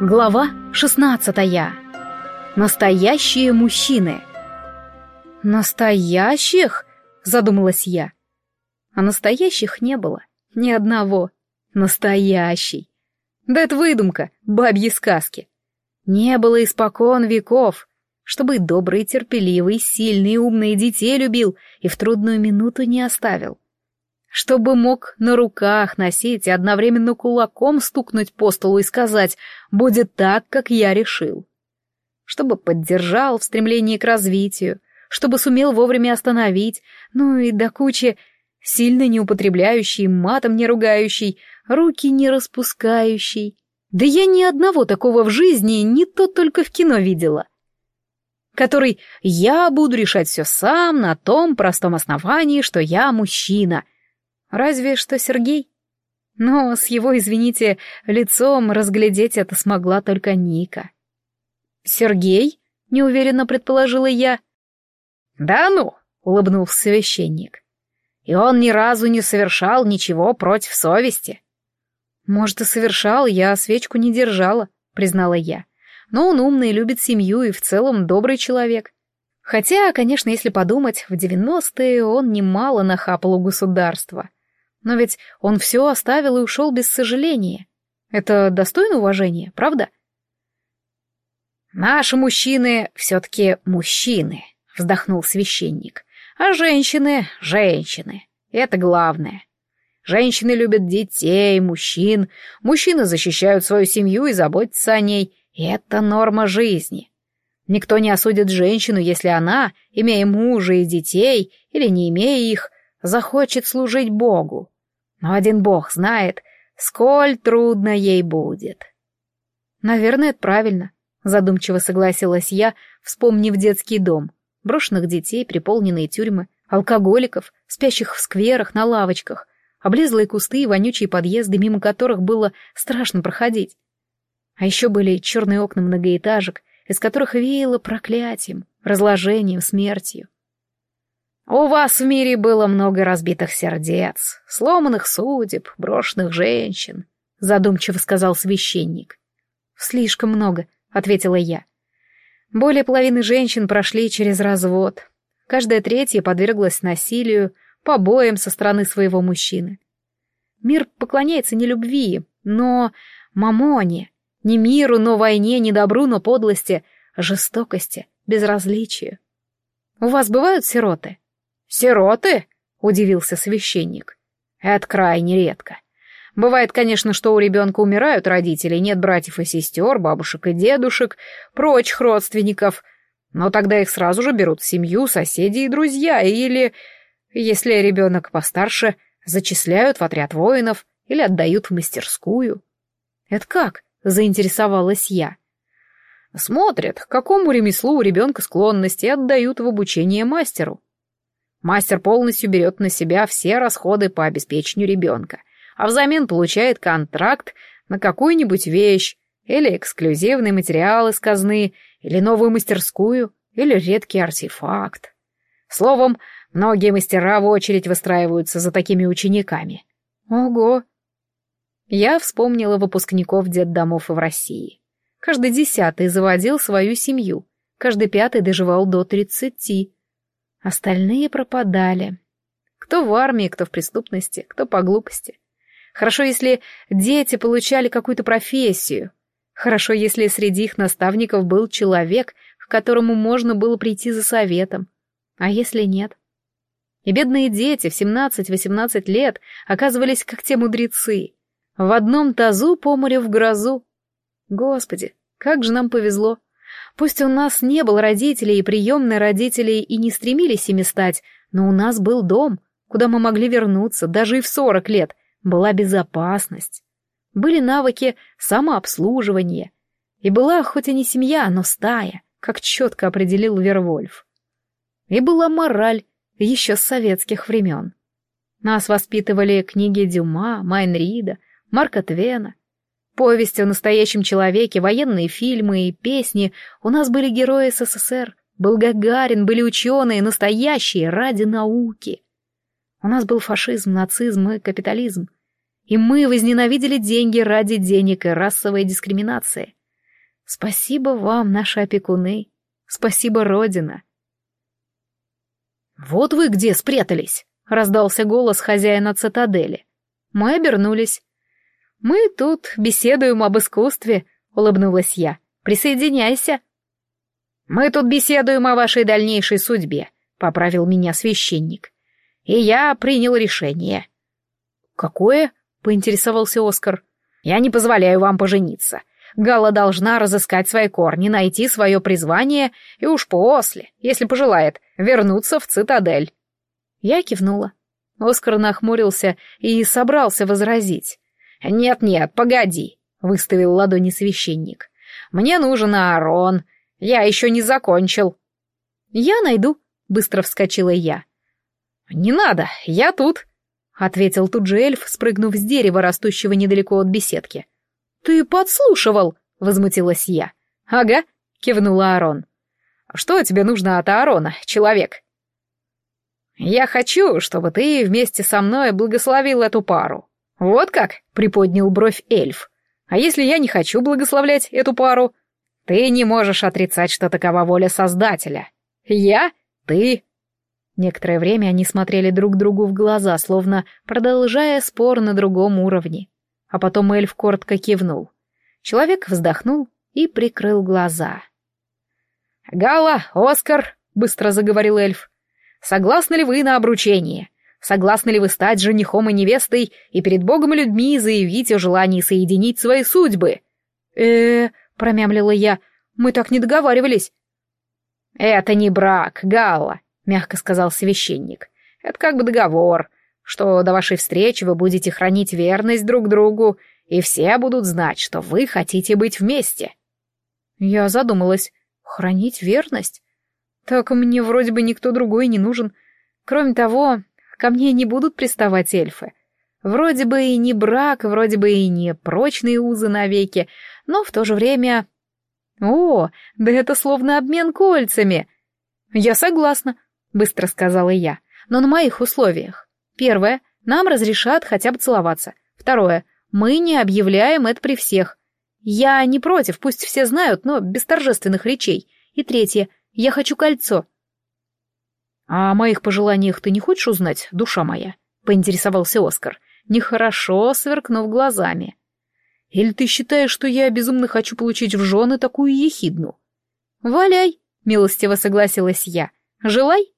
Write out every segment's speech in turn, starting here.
Глава 16. Настоящие мужчины. Настоящих? Задумалась я. А настоящих не было. Ни одного. Настоящий. Да это выдумка, бабьи сказки. Не было испокон веков, чтобы добрый, терпеливый, сильный, умный детей любил и в трудную минуту не оставил чтобы мог на руках носить и одновременно кулаком стукнуть по столу и сказать «будет так, как я решил». Чтобы поддержал в стремлении к развитию, чтобы сумел вовремя остановить, ну и до кучи сильно не употребляющий, матом не ругающий, руки не распускающий. Да я ни одного такого в жизни, не то только в кино видела. Который «я буду решать все сам на том простом основании, что я мужчина», Разве что Сергей. Но с его, извините, лицом разглядеть это смогла только Ника. «Сергей?» — неуверенно предположила я. «Да ну!» — улыбнулся священник. «И он ни разу не совершал ничего против совести». «Может, и совершал, я свечку не держала», — признала я. «Но он умный, любит семью и в целом добрый человек. Хотя, конечно, если подумать, в девяностые он немало нахапал у государства. Но ведь он все оставил и ушел без сожаления. Это достойно уважения, правда? «Наши мужчины все-таки мужчины», — вздохнул священник. «А женщины — женщины. Это главное. Женщины любят детей, мужчин. Мужчины защищают свою семью и заботятся о ней. И это норма жизни. Никто не осудит женщину, если она, имея мужа и детей, или не имея их, захочет служить Богу. Но один бог знает, сколь трудно ей будет. Наверное, это правильно, задумчиво согласилась я, вспомнив детский дом, брошенных детей, приполненные тюрьмы, алкоголиков, спящих в скверах, на лавочках, облезлые кусты и вонючие подъезды, мимо которых было страшно проходить. А еще были черные окна многоэтажек, из которых веяло проклятием, разложением, смертью. У вас в мире было много разбитых сердец, сломанных судеб, брошенных женщин, задумчиво сказал священник. Слишком много, ответила я. Более половины женщин прошли через развод. Каждая третья подверглась насилию, побоям со стороны своего мужчины. Мир поклоняется не любви, но мамоне, не миру, но войне, не добру, но подлости, жестокости, безразличию. У вас бывают сироты? «Сироты?» — удивился священник. «Это крайне редко. Бывает, конечно, что у ребенка умирают родители, нет братьев и сестер, бабушек и дедушек, прочих родственников, но тогда их сразу же берут в семью, соседи и друзья, или, если ребенок постарше, зачисляют в отряд воинов или отдают в мастерскую». «Это как?» — заинтересовалась я. Смотрят, к какому ремеслу у ребенка склонности, отдают в обучение мастеру. Мастер полностью берет на себя все расходы по обеспечению ребенка, а взамен получает контракт на какую-нибудь вещь, или эксклюзивный материал из казны, или новую мастерскую, или редкий артефакт. Словом, многие мастера в очередь выстраиваются за такими учениками. Ого! Я вспомнила выпускников детдомов в России. Каждый десятый заводил свою семью, каждый пятый доживал до тридцати. Остальные пропадали. Кто в армии, кто в преступности, кто по глупости. Хорошо, если дети получали какую-то профессию. Хорошо, если среди их наставников был человек, к которому можно было прийти за советом. А если нет? И бедные дети в 17-18 лет оказывались как те мудрецы. В одном тазу по морю в грозу. Господи, как же нам повезло. Пусть у нас не было родителей и приемные родители и не стремились ими стать, но у нас был дом, куда мы могли вернуться, даже и в сорок лет, была безопасность. Были навыки самообслуживания. И была хоть и не семья, но стая, как четко определил Вервольф. И была мораль еще с советских времен. Нас воспитывали книги Дюма, Майнрида, Марка Твена — Повести о настоящем человеке, военные фильмы и песни. У нас были герои СССР, был Гагарин, были ученые, настоящие, ради науки. У нас был фашизм, нацизм и капитализм. И мы возненавидели деньги ради денег и расовой дискриминации. Спасибо вам, наши опекуны. Спасибо, Родина. «Вот вы где спрятались!» — раздался голос хозяина цитадели. Мы обернулись. «Мы тут беседуем об искусстве», — улыбнулась я. «Присоединяйся». «Мы тут беседуем о вашей дальнейшей судьбе», — поправил меня священник. «И я принял решение». «Какое?» — поинтересовался Оскар. «Я не позволяю вам пожениться. Галла должна разыскать свои корни, найти свое призвание и уж после, если пожелает, вернуться в цитадель. Я кивнула. Оскар нахмурился и собрался возразить. «Нет-нет, погоди», — выставил ладони священник. «Мне нужен Аарон. Я еще не закончил». «Я найду», — быстро вскочила я. «Не надо, я тут», — ответил тут же эльф, спрыгнув с дерева, растущего недалеко от беседки. «Ты подслушивал!» — возмутилась я. «Ага», — кивнула Арон. «Что тебе нужно от Аарона, человек?» «Я хочу, чтобы ты вместе со мной благословил эту пару». «Вот как?» — приподнял бровь эльф. «А если я не хочу благословлять эту пару?» «Ты не можешь отрицать, что такова воля Создателя». «Я? Ты?» Некоторое время они смотрели друг другу в глаза, словно продолжая спор на другом уровне а потом эльф коротко кивнул. Человек вздохнул и прикрыл глаза. «Гала, Оскар!» — быстро заговорил эльф. «Согласны ли вы на обручение? Согласны ли вы стать женихом и невестой и перед Богом и людьми заявить о желании соединить свои судьбы?» «Э-э-э», промямлила я, — «мы так не договаривались». «Это не брак, Галла», — мягко сказал священник. «Это как бы договор что до вашей встречи вы будете хранить верность друг другу, и все будут знать, что вы хотите быть вместе. Я задумалась. Хранить верность? Так мне вроде бы никто другой не нужен. Кроме того, ко мне не будут приставать эльфы. Вроде бы и не брак, вроде бы и не прочные узы навеки, но в то же время... О, да это словно обмен кольцами. Я согласна, быстро сказала я, но на моих условиях. Первое. Нам разрешат хотя бы целоваться. Второе. Мы не объявляем это при всех. Я не против, пусть все знают, но без торжественных речей. И третье. Я хочу кольцо. А о моих пожеланиях ты не хочешь узнать, душа моя? Поинтересовался Оскар, нехорошо сверкнув глазами. Или ты считаешь, что я безумно хочу получить в жены такую ехидну? Валяй, милостиво согласилась я. Желай.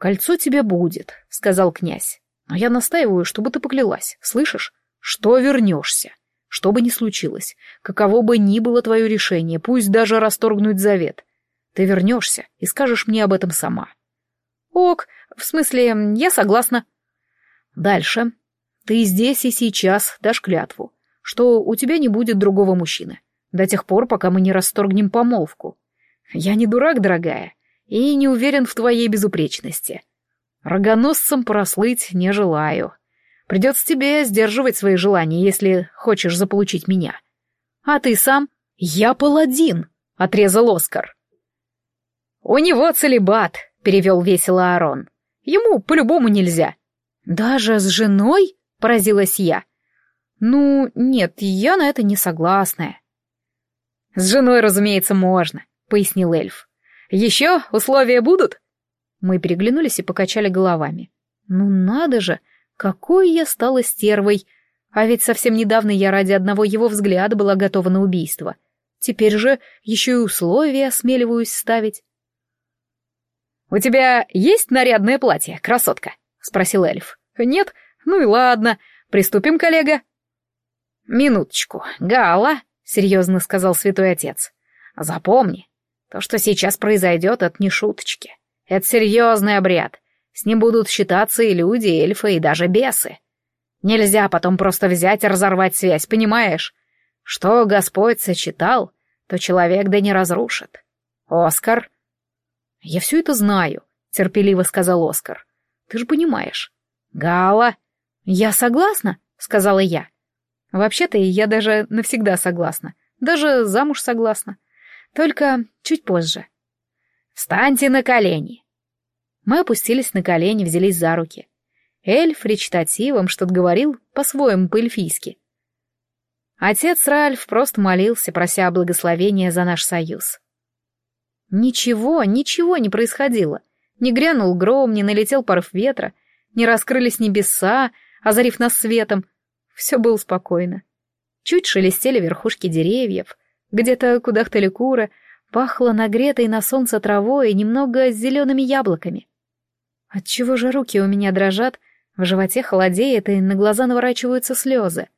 «Кольцо тебе будет», — сказал князь. «Но я настаиваю, чтобы ты поклялась, слышишь? Что вернешься? Что бы ни случилось, каково бы ни было твое решение, пусть даже расторгнуть завет, ты вернешься и скажешь мне об этом сама». «Ок, в смысле, я согласна». «Дальше. Ты здесь и сейчас дашь клятву, что у тебя не будет другого мужчины, до тех пор, пока мы не расторгнем помолвку. Я не дурак, дорогая, и не уверен в твоей безупречности. Рогоносцем прослыть не желаю. Придется тебе сдерживать свои желания, если хочешь заполучить меня. А ты сам? Я паладин, — отрезал Оскар. У него целебат, — перевел весело Арон. Ему по-любому нельзя. Даже с женой? — поразилась я. Ну, нет, я на это не согласна. С женой, разумеется, можно, — пояснил эльф. Еще условия будут?» Мы переглянулись и покачали головами. «Ну надо же, какой я стала стервой! А ведь совсем недавно я ради одного его взгляда была готова на убийство. Теперь же еще и условия осмеливаюсь ставить». «У тебя есть нарядное платье, красотка?» — спросил эльф. «Нет? Ну и ладно. Приступим, коллега». «Минуточку, Гала», — серьезно сказал святой отец. «Запомни, то, что сейчас произойдет, это не шуточки. Это серьезный обряд. С ним будут считаться и люди, и эльфы, и даже бесы. Нельзя потом просто взять и разорвать связь, понимаешь? Что Господь сочетал, то человек да не разрушит. Оскар? Я все это знаю, терпеливо сказал Оскар. Ты же понимаешь. Гала? Я согласна, сказала я. Вообще-то я даже навсегда согласна. Даже замуж согласна. Только чуть позже. «Встаньте на колени!» Мы опустились на колени, взялись за руки. Эльф речитативом что-то говорил по-своему по-эльфийски. Отец Ральф просто молился, прося о благословении за наш союз. Ничего, ничего не происходило. Не грянул гром, не налетел порыв ветра, не раскрылись небеса, озарив нас светом. Все было спокойно. Чуть шелестели верхушки деревьев, где-то кудахтали куры, пахло нагретой на солнце травой и немного зелеными яблоками. Отчего же руки у меня дрожат, в животе холодеет и на глаза наворачиваются слезы.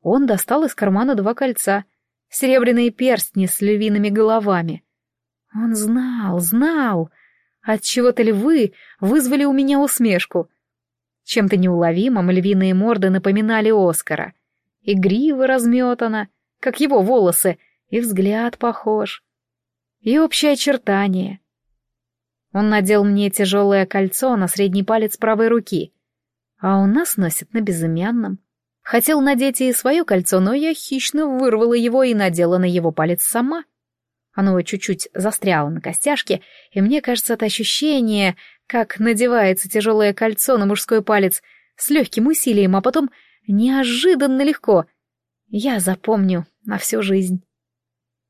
Он достал из кармана два кольца, серебряные перстни с львиными головами. Он знал, знал. Отчего-то львы вызвали у меня усмешку. Чем-то неуловимым львиные морды напоминали Оскара. И грива разметана, как его волосы, и взгляд похож. И общее очертание. Он надел мне тяжелое кольцо на средний палец правой руки, а у нас носит на безымянном. Хотел надеть и свое кольцо, но я хищно вырвала его и надела на его палец сама. Оно чуть-чуть застряло на костяшке, и мне кажется, это ощущение, как надевается тяжелое кольцо на мужской палец с легким усилием, а потом неожиданно легко. Я запомню на всю жизнь.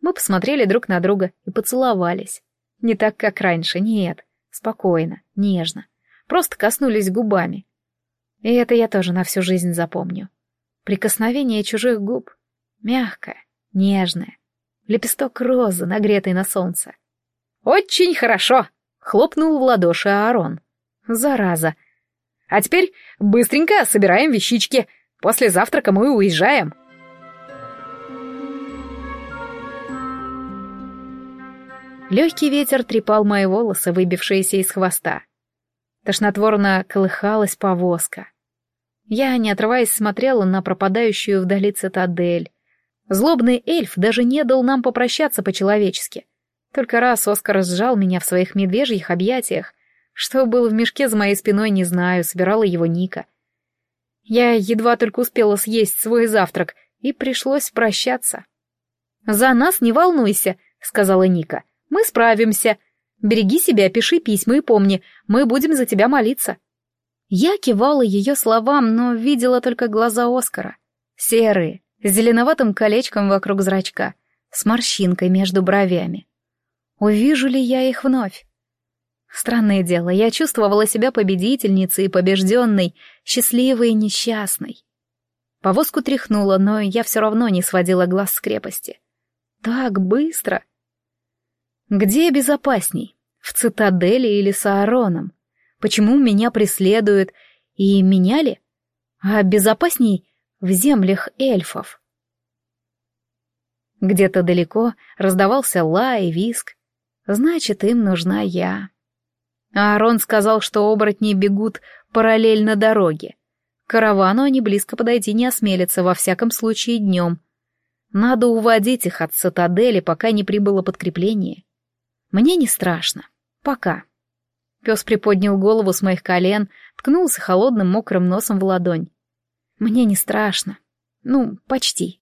Мы посмотрели друг на друга и поцеловались. Не так, как раньше, нет. Спокойно, нежно. Просто коснулись губами. И это я тоже на всю жизнь запомню. Прикосновение чужих губ. Мягкое, нежное. Лепесток розы, нагретый на солнце. «Очень хорошо!» — хлопнул в ладоши Аарон. «Зараза! А теперь быстренько собираем вещички. После завтрака мы уезжаем». Легкий ветер трепал мои волосы, выбившиеся из хвоста. Тошнотворно колыхалась повозка. Я, не отрываясь, смотрела на пропадающую вдали цитадель. Злобный эльф даже не дал нам попрощаться по-человечески. Только раз Оскар сжал меня в своих медвежьих объятиях. Что было в мешке за моей спиной, не знаю, собирала его Ника. Я едва только успела съесть свой завтрак, и пришлось прощаться. «За нас не волнуйся», — сказала Ника. «Мы справимся. Береги себя, пиши письма и помни, мы будем за тебя молиться». Я кивала ее словам, но видела только глаза Оскара. Серые, с зеленоватым колечком вокруг зрачка, с морщинкой между бровями. Увижу ли я их вновь? Странное дело, я чувствовала себя победительницей и побежденной, счастливой и несчастной. Повозку тряхнула, но я все равно не сводила глаз с крепости. Так быстро. Где безопасней? В цитадели или с Аароном? Почему меня преследуют? И меня ли? А безопасней в землях эльфов. Где-то далеко раздавался лай и виск. Значит, им нужна я. Аарон сказал, что оборотни бегут параллельно дороге. Каравану они близко подойти не осмелятся, во всяком случае днем. Надо уводить их от цитадели, пока не прибыло подкрепление. Мне не страшно. Пока. Пес приподнял голову с моих колен, ткнулся холодным мокрым носом в ладонь. Мне не страшно. Ну, почти.